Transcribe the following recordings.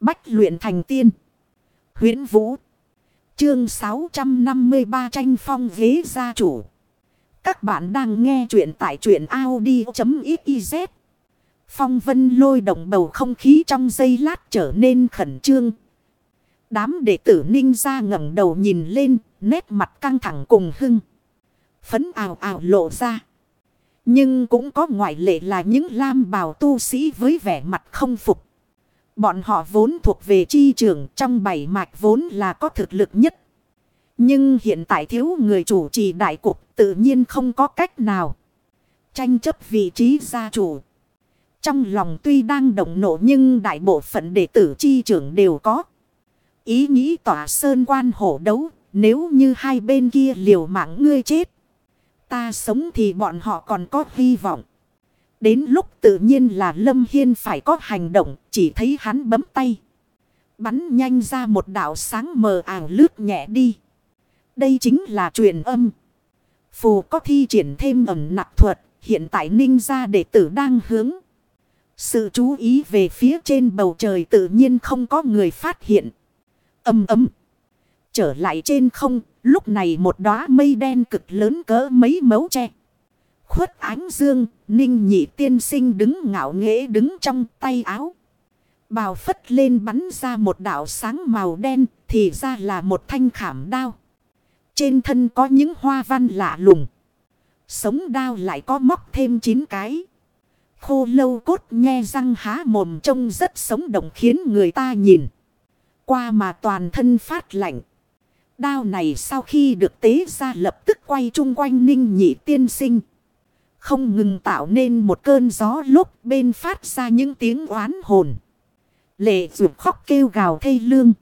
Bách luyện thành tiên. huyễn Vũ. Chương 653 tranh phong ghế gia chủ. Các bạn đang nghe truyện tại truyện Audi.xyz. Phong vân lôi động bầu không khí trong giây lát trở nên khẩn trương. Đám đệ tử ninh ra ngẩng đầu nhìn lên, nét mặt căng thẳng cùng hưng. Phấn ảo ảo lộ ra. Nhưng cũng có ngoại lệ là những lam bào tu sĩ với vẻ mặt không phục. Bọn họ vốn thuộc về chi trường trong bảy mạch vốn là có thực lực nhất. Nhưng hiện tại thiếu người chủ trì đại cục, tự nhiên không có cách nào. Tranh chấp vị trí gia chủ. Trong lòng tuy đang động nộ nhưng đại bộ phận đệ tử chi trưởng đều có. Ý nghĩ tỏa sơn quan hổ đấu. Nếu như hai bên kia liều mạng ngươi chết. Ta sống thì bọn họ còn có hy vọng. Đến lúc tự nhiên là Lâm Hiên phải có hành động. Chỉ thấy hắn bấm tay. Bắn nhanh ra một đạo sáng mờ ảo lướt nhẹ đi. Đây chính là truyền âm. Phù có thi triển thêm ẩm nặc thuật. Hiện tại ninh gia đệ tử đang hướng. Sự chú ý về phía trên bầu trời tự nhiên không có người phát hiện. Âm ấm. Trở lại trên không. Lúc này một đóa mây đen cực lớn cỡ mấy mấu tre. Khuất ánh dương. Ninh nhị tiên sinh đứng ngạo nghễ đứng trong tay áo. Bào phất lên bắn ra một đạo sáng màu đen. Thì ra là một thanh khảm đao. Trên thân có những hoa văn lạ lùng. Sống đao lại có móc thêm 9 cái. Khô lâu cốt nghe răng há mồm trông rất sống động khiến người ta nhìn. Qua mà toàn thân phát lạnh. Đao này sau khi được tế ra lập tức quay chung quanh ninh nhị tiên sinh. Không ngừng tạo nên một cơn gió lúc bên phát ra những tiếng oán hồn. Lệ ruột khóc kêu gào thay lương.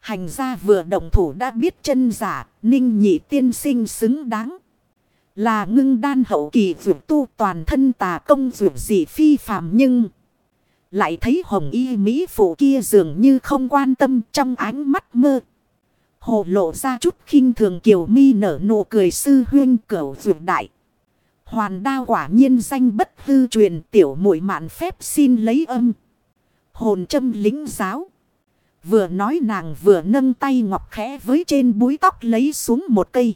Hành gia vừa động thủ đã biết chân giả, ninh nhị tiên sinh xứng đáng. Là ngưng đan hậu kỳ vượt tu toàn thân tà công vượt dị phi phàm nhưng... Lại thấy hồng y mỹ phụ kia dường như không quan tâm trong ánh mắt mơ. Hồ lộ ra chút khinh thường kiều mi nở nụ cười sư huyên cửu vượt đại. Hoàn đao quả nhiên danh bất hư truyền, tiểu muội mạn phép xin lấy âm. Hồn châm lính giáo. Vừa nói nàng vừa nâng tay ngọc khẽ với trên búi tóc lấy xuống một cây.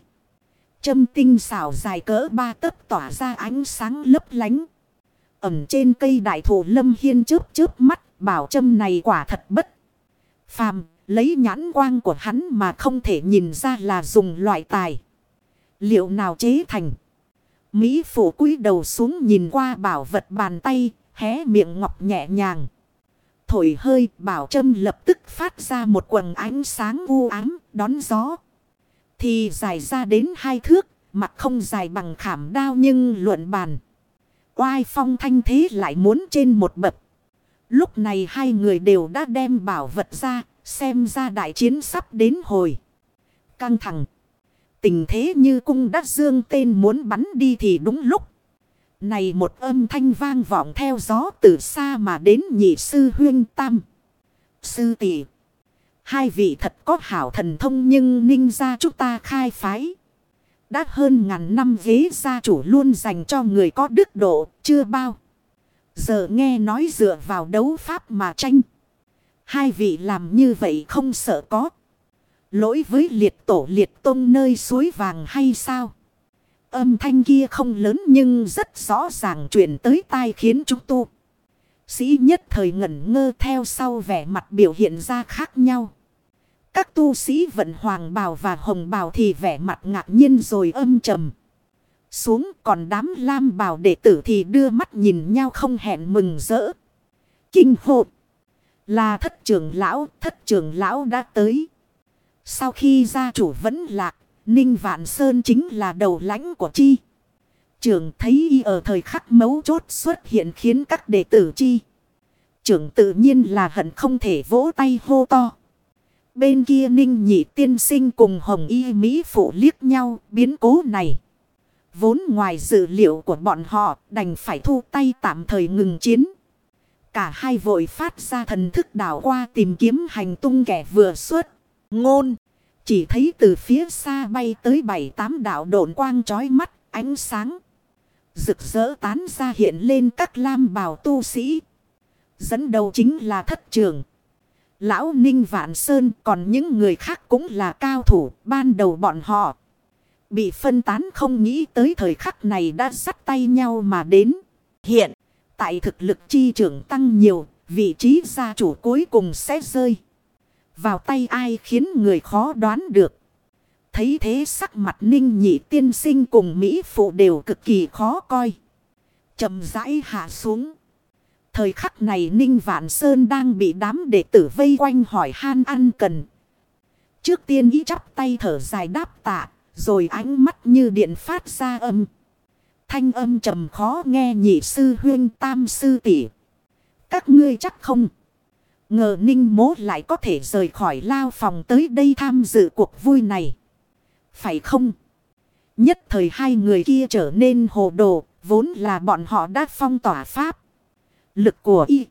Châm tinh xảo dài cỡ ba tấc tỏa ra ánh sáng lấp lánh. Ẩm trên cây đại thụ lâm hiên chớp chớp mắt, bảo châm này quả thật bất. Phàm, lấy nhãn quang của hắn mà không thể nhìn ra là dùng loại tài. Liệu nào chế thành. Mỹ phủ cúi đầu xuống nhìn qua bảo vật bàn tay, hé miệng ngọc nhẹ nhàng thổi hơi bảo châm lập tức phát ra một quần ánh sáng u ám đón gió. Thì dài ra đến hai thước, mặt không dài bằng khảm đao nhưng luận bàn. Oai phong thanh thế lại muốn trên một bậc. Lúc này hai người đều đã đem bảo vật ra, xem ra đại chiến sắp đến hồi. Căng thẳng. Tình thế như cung đắc dương tên muốn bắn đi thì đúng lúc. Này một âm thanh vang vọng theo gió từ xa mà đến nhị sư huyên tam. Sư tỷ Hai vị thật có hảo thần thông nhưng ninh ra chúng ta khai phái. Đã hơn ngàn năm ghế gia chủ luôn dành cho người có đức độ, chưa bao. Giờ nghe nói dựa vào đấu pháp mà tranh. Hai vị làm như vậy không sợ có. Lỗi với liệt tổ liệt tông nơi suối vàng hay sao? Âm thanh kia không lớn nhưng rất rõ ràng chuyển tới tai khiến chúng tu. Sĩ nhất thời ngẩn ngơ theo sau vẻ mặt biểu hiện ra khác nhau. Các tu sĩ vận hoàng bào và hồng bào thì vẻ mặt ngạc nhiên rồi âm trầm. Xuống còn đám lam bào đệ tử thì đưa mắt nhìn nhau không hẹn mừng rỡ. Kinh hộp. Là thất trưởng lão, thất trưởng lão đã tới. Sau khi gia chủ vẫn lạc, Ninh Vạn Sơn chính là đầu lãnh của chi. Trưởng thấy y ở thời khắc mấu chốt xuất hiện khiến các đệ tử chi. Trưởng tự nhiên là hận không thể vỗ tay hô to. Bên kia ninh nhị tiên sinh cùng hồng y Mỹ phụ liếc nhau biến cố này. Vốn ngoài dự liệu của bọn họ đành phải thu tay tạm thời ngừng chiến. Cả hai vội phát ra thần thức đảo qua tìm kiếm hành tung kẻ vừa xuất. Ngôn. Chỉ thấy từ phía xa bay tới bảy tám đạo độn quang trói mắt, ánh sáng. Rực rỡ tán ra hiện lên các lam bào tu sĩ. Dẫn đầu chính là thất trường. Lão Ninh Vạn Sơn còn những người khác cũng là cao thủ. Ban đầu bọn họ bị phân tán không nghĩ tới thời khắc này đã sắt tay nhau mà đến. Hiện tại thực lực chi trưởng tăng nhiều. Vị trí gia chủ cuối cùng sẽ rơi. Vào tay ai khiến người khó đoán được. Thấy thế sắc mặt ninh nhị tiên sinh cùng Mỹ phụ đều cực kỳ khó coi. chậm rãi hạ xuống. Thời khắc này Ninh Vạn Sơn đang bị đám đệ tử vây quanh hỏi han ăn cần. Trước tiên ý chắp tay thở dài đáp tạ, rồi ánh mắt như điện phát ra âm. Thanh âm trầm khó nghe nhị sư huyên tam sư tỷ Các ngươi chắc không. Ngờ ninh mố lại có thể rời khỏi lao phòng tới đây tham dự cuộc vui này. Phải không? Nhất thời hai người kia trở nên hồ đồ, vốn là bọn họ đã phong tỏa pháp. Lực của y.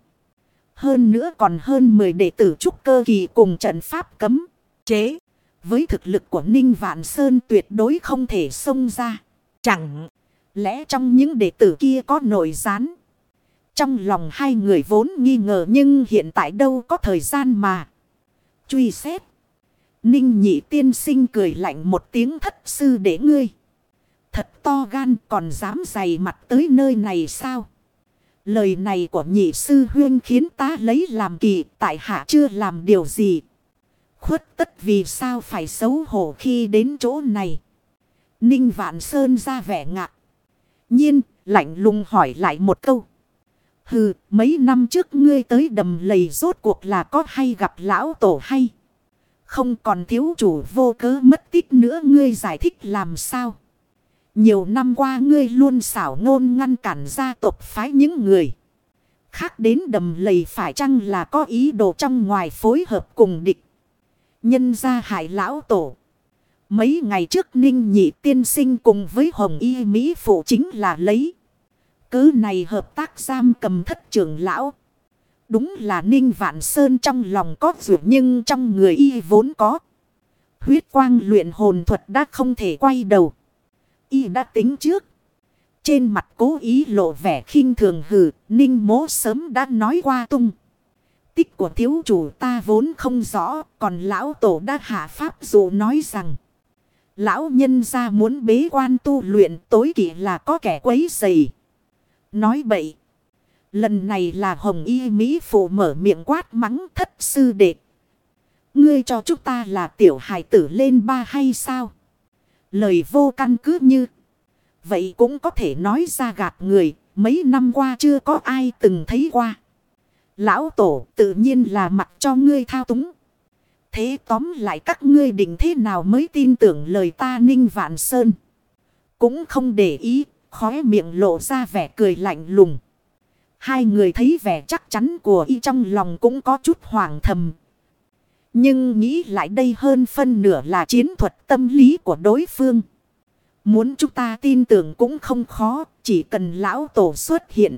Hơn nữa còn hơn 10 đệ tử trúc cơ kỳ cùng trận pháp cấm, chế. Với thực lực của Ninh Vạn Sơn tuyệt đối không thể xông ra. Chẳng lẽ trong những đệ tử kia có nội gián. Trong lòng hai người vốn nghi ngờ nhưng hiện tại đâu có thời gian mà. Truy xét. Ninh nhị tiên sinh cười lạnh một tiếng thất sư để ngươi. Thật to gan còn dám dày mặt tới nơi này sao? Lời này của nhị sư huyên khiến ta lấy làm kỳ tại hạ chưa làm điều gì. Khuất tất vì sao phải xấu hổ khi đến chỗ này. Ninh Vạn Sơn ra vẻ ngạc. Nhiên, lạnh lùng hỏi lại một câu. Hừ, mấy năm trước ngươi tới đầm lầy rốt cuộc là có hay gặp lão tổ hay? Không còn thiếu chủ vô cớ mất tích nữa ngươi giải thích làm sao? Nhiều năm qua ngươi luôn xảo ngôn ngăn cản gia tộc phái những người. Khác đến đầm lầy phải chăng là có ý đồ trong ngoài phối hợp cùng địch. Nhân ra hại lão tổ. Mấy ngày trước ninh nhị tiên sinh cùng với hồng y Mỹ phụ chính là lấy. Cứ này hợp tác giam cầm thất trưởng lão. Đúng là ninh vạn sơn trong lòng có dược nhưng trong người y vốn có. Huyết quang luyện hồn thuật đã không thể quay đầu. Y đã tính trước. Trên mặt cố ý lộ vẻ khinh thường hừ, ninh mố sớm đã nói qua tung. Tích của thiếu chủ ta vốn không rõ, còn lão tổ đã hạ pháp dụ nói rằng. Lão nhân ra muốn bế quan tu luyện tối kỵ là có kẻ quấy dày. Nói bậy. Lần này là hồng y Mỹ phụ mở miệng quát mắng thất sư đệ. Ngươi cho chúng ta là tiểu hài tử lên ba hay sao? Lời vô căn cứ như. Vậy cũng có thể nói ra gạt người. Mấy năm qua chưa có ai từng thấy qua. Lão tổ tự nhiên là mặt cho ngươi thao túng. Thế tóm lại các ngươi định thế nào mới tin tưởng lời ta ninh vạn sơn. Cũng không để ý, khóe miệng lộ ra vẻ cười lạnh lùng. Hai người thấy vẻ chắc chắn của y trong lòng cũng có chút hoảng thầm. Nhưng nghĩ lại đây hơn phân nửa là chiến thuật tâm lý của đối phương. Muốn chúng ta tin tưởng cũng không khó, chỉ cần lão tổ xuất hiện.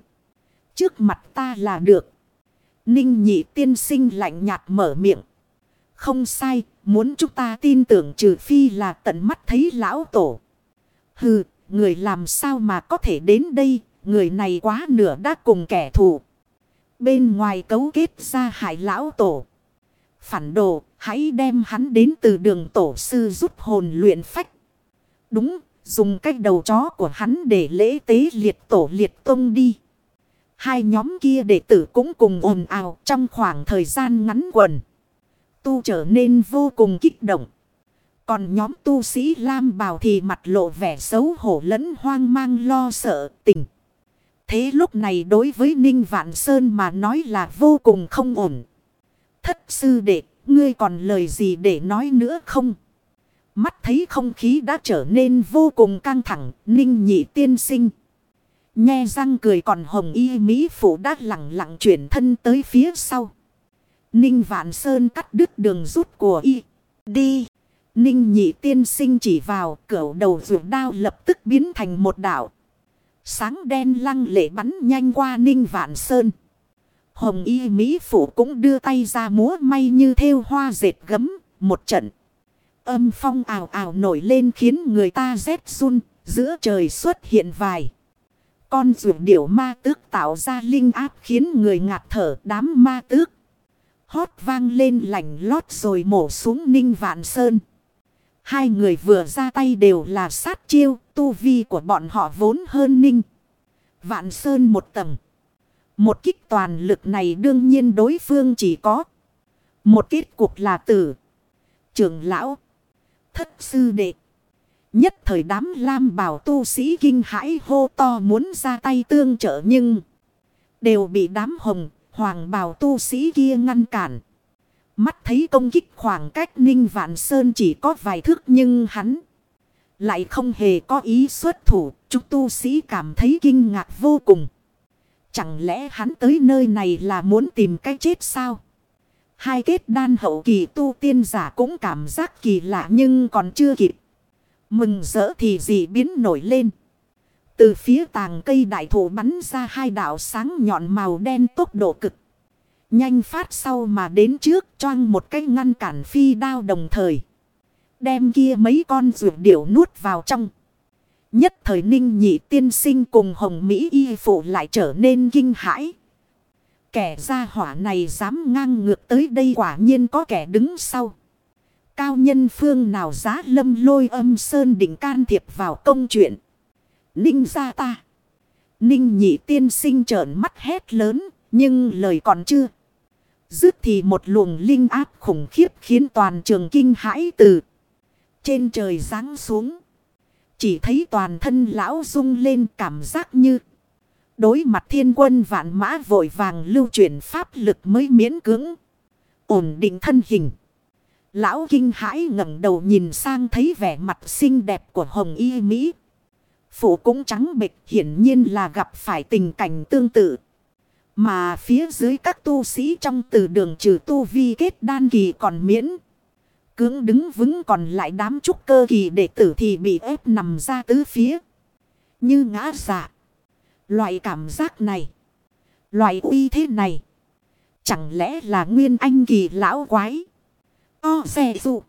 Trước mặt ta là được. Ninh nhị tiên sinh lạnh nhạt mở miệng. Không sai, muốn chúng ta tin tưởng trừ phi là tận mắt thấy lão tổ. Hừ, người làm sao mà có thể đến đây, người này quá nửa đã cùng kẻ thù. Bên ngoài cấu kết ra hại lão tổ. Phản đồ, hãy đem hắn đến từ đường tổ sư giúp hồn luyện phách. Đúng, dùng cách đầu chó của hắn để lễ tế liệt tổ liệt tông đi. Hai nhóm kia đệ tử cũng cùng ồn ào trong khoảng thời gian ngắn quần. Tu trở nên vô cùng kích động. Còn nhóm tu sĩ Lam Bào thì mặt lộ vẻ xấu hổ lẫn hoang mang lo sợ tình. Thế lúc này đối với Ninh Vạn Sơn mà nói là vô cùng không ổn. Thất sư đệ, ngươi còn lời gì để nói nữa không? Mắt thấy không khí đã trở nên vô cùng căng thẳng, Ninh nhị tiên sinh. Nhe răng cười còn hồng y Mỹ phụ đã lặng lặng chuyển thân tới phía sau. Ninh Vạn Sơn cắt đứt đường rút của y. Đi. Ninh nhị tiên sinh chỉ vào, cửa đầu rượu đao lập tức biến thành một đảo. Sáng đen lăng lệ bắn nhanh qua Ninh Vạn Sơn. Hồng y Mỹ Phủ cũng đưa tay ra múa may như theo hoa dệt gấm. Một trận. Âm phong ảo ảo nổi lên khiến người ta rét run. Giữa trời xuất hiện vài. Con rượu điểu ma tước tạo ra linh áp khiến người ngạt thở, đám ma tước. Hót vang lên lành lót rồi mổ xuống Ninh Vạn Sơn. Hai người vừa ra tay đều là sát chiêu, tu vi của bọn họ vốn hơn Ninh. Vạn Sơn một tầng. Một kích toàn lực này đương nhiên đối phương chỉ có. Một kết cục là tử. Trưởng lão. Thất sư đệ. Nhất thời đám lam bảo tu sĩ kinh hãi hô to muốn ra tay tương trợ nhưng. Đều bị đám hồng, hoàng bảo tu sĩ kia ngăn cản. Mắt thấy công kích khoảng cách Ninh Vạn Sơn chỉ có vài thước nhưng hắn lại không hề có ý xuất thủ. Chúng tu sĩ cảm thấy kinh ngạc vô cùng. Chẳng lẽ hắn tới nơi này là muốn tìm cái chết sao? Hai kết đan hậu kỳ tu tiên giả cũng cảm giác kỳ lạ nhưng còn chưa kịp. Mừng rỡ thì gì biến nổi lên. Từ phía tàng cây đại thụ bắn ra hai đạo sáng nhọn màu đen tốc độ cực. Nhanh phát sau mà đến trước, choang một cái ngăn cản phi đao đồng thời. Đem kia mấy con rượu điểu nuốt vào trong. Nhất thời ninh nhị tiên sinh cùng hồng Mỹ y phụ lại trở nên kinh hãi. Kẻ gia hỏa này dám ngang ngược tới đây quả nhiên có kẻ đứng sau. Cao nhân phương nào giá lâm lôi âm sơn định can thiệp vào công chuyện. Ninh ra ta. Ninh nhị tiên sinh trợn mắt hét lớn. Nhưng lời còn chưa. Dứt thì một luồng linh áp khủng khiếp khiến toàn trường kinh hãi từ. Trên trời giáng xuống. Chỉ thấy toàn thân lão rung lên cảm giác như. Đối mặt thiên quân vạn mã vội vàng lưu chuyển pháp lực mới miễn cưỡng. Ổn định thân hình. Lão kinh hãi ngẩng đầu nhìn sang thấy vẻ mặt xinh đẹp của Hồng Y Mỹ. Phụ cũng trắng bệch, hiển nhiên là gặp phải tình cảnh tương tự. Mà phía dưới các tu sĩ trong từ đường trừ tu vi kết đan kỳ còn miễn. Cưỡng đứng vững còn lại đám trúc cơ kỳ đệ tử thì bị ép nằm ra tứ phía. Như ngã dạ. Loại cảm giác này. Loại uy thế này. Chẳng lẽ là nguyên anh kỳ lão quái. O xe dụ.